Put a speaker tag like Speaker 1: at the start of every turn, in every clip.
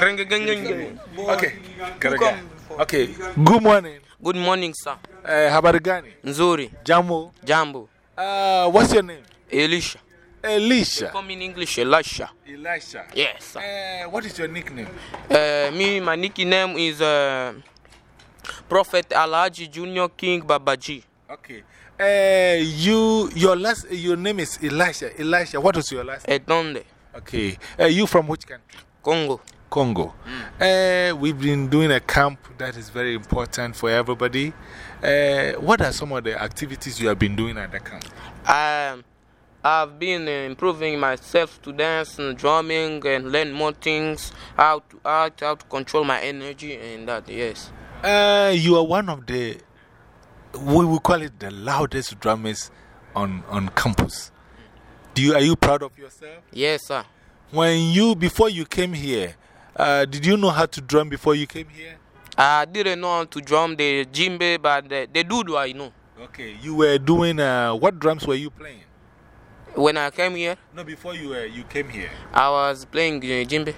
Speaker 1: Okay. Karega. Okay. Good morning.
Speaker 2: Good morning, sir.
Speaker 1: Uh, habari gani?
Speaker 2: Nzuri.
Speaker 1: Jambo.
Speaker 2: Jambo.
Speaker 1: Uh, what's your name?
Speaker 2: Elisha.
Speaker 1: Elisha.
Speaker 2: Call me in English Elisha.
Speaker 1: Elisha.
Speaker 2: Yes, sir.
Speaker 1: Uh, what is your nickname?
Speaker 2: Uh, me, my nickname is uh, Prophet Alhaji Junior King Babaji.
Speaker 1: Okay. Uh, you, your last, your name is Elisha. Elisha. What was your last?
Speaker 2: Edonde,
Speaker 1: Okay. Uh, you from which country?
Speaker 2: Congo.
Speaker 1: Congo. Uh, we've been doing a camp that is very important for everybody. Uh, what are some of the activities you have been doing at the camp?
Speaker 2: Um, I've been improving myself to dance and drumming and learn more things, how to act, how to control my energy, and that, yes.
Speaker 1: Uh, you are one of the, we will call it the loudest drummers on, on campus. Do you, are you proud of yourself?
Speaker 2: Yes, sir.
Speaker 1: When you, before you came here, uh, did you know how to drum before you came here?
Speaker 2: I didn't know how to drum the djembe, but the, the dudu I know.
Speaker 1: Okay, you were doing, uh, what drums were you playing?
Speaker 2: When I came here,
Speaker 1: No, before you, uh, you came here.
Speaker 2: I was playing uh, djembe.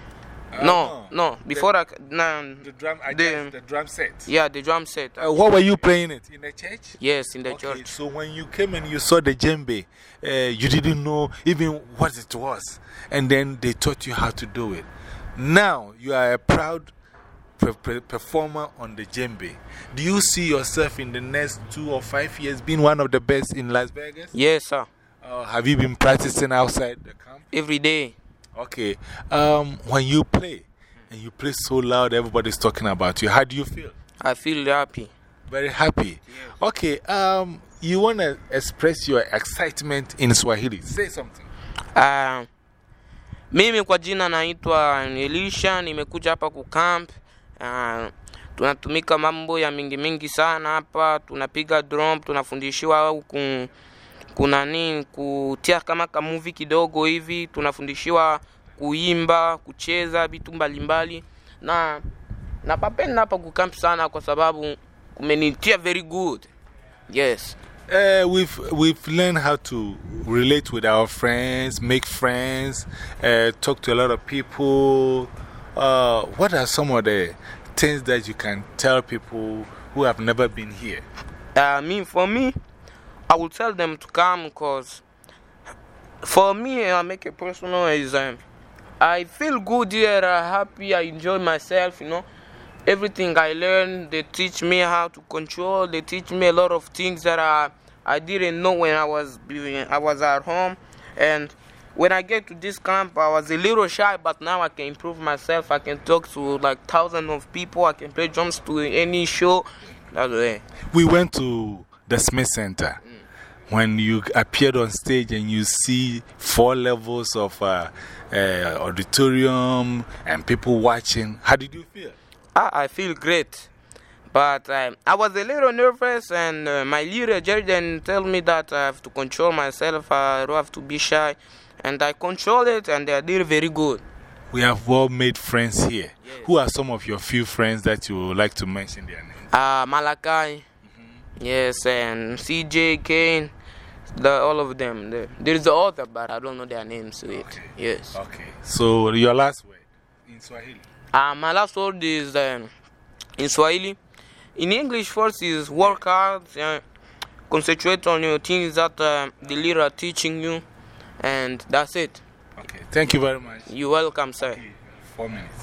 Speaker 1: Uh,
Speaker 2: no, no, before I, c- nah,
Speaker 1: The drum, I
Speaker 2: The-
Speaker 1: guess the drum set.
Speaker 2: yeah, the drum set.
Speaker 1: Uh, what were you playing it? In the church?
Speaker 2: yes, in the
Speaker 1: Okay,
Speaker 2: church.
Speaker 1: so when you came and you saw the djembe, uh, you didn't know even what it was. And then they taught you how to do it. Now you are a proud per per performer on the djembe. Do you see yourself in the next two or five years being one of the best in Las Vegas?
Speaker 2: Yes, sir.
Speaker 1: Uh, have you been practicing outside the camp?
Speaker 2: Every day.
Speaker 1: Okay. Um, when you play and you play so loud, everybody's talking about you, how do you feel?
Speaker 2: I feel happy.
Speaker 1: Very happy. Okay, um, you want to express your excitement in Swahili. Say something.
Speaker 2: Uh, mimi kwa jina naitwa Elisha, nimekuja hapa kucamp. Uh, tunatumika mambo ya mingi mingi sana hapa, tunapiga drum, tunafundishiwa au ku, kuna nini kutia kama kamuvi kidogo hivi, tunafundishiwa kuimba, kucheza vitu mbalimbali na napapenda hapa kucamp sana kwa sababu kumenitia very good. Yes.
Speaker 1: Uh, we've, we've learned how to relate with our friends, make friends, uh, talk to a lot of people. Uh, what are some of the things that you can tell people who have never been here?
Speaker 2: Uh, me, for me, I will tell them to come because for me, I make a personal is um, I feel good here, uh, happy, I enjoy myself, you know. Everything I learn, they teach me how to control, they teach me a lot of things that I, I didn't know when I was, I was at home. And when I get to this camp, I was a little shy, but now I can improve myself. I can talk to like thousands of people, I can play drums to any show. That's way.
Speaker 1: We went to the Smith Center. When you appeared on stage and you see four levels of uh, uh, auditorium and people watching, how did you feel?
Speaker 2: Ah, I feel great. But um, I was a little nervous, and uh, my leader, Jordan, told me that I have to control myself. I don't have to be shy. And I control it, and I did very good.
Speaker 1: We have all made friends here. Who are some of your few friends that you would like to mention their names?
Speaker 2: Uh, Malachi, yes, and CJ, Kane, the, all of them. The, there's the other, but I don't know their names yet. Yes.
Speaker 1: Okay. So, your last word in Swahili.
Speaker 2: Uh, my last word is um, in Swahili. In English, first is work hard, uh, concentrate on your things that uh, the leader teaching you, and that's it.
Speaker 1: Okay. Thank you very much.
Speaker 2: You're welcome, sir.
Speaker 1: Four minutes.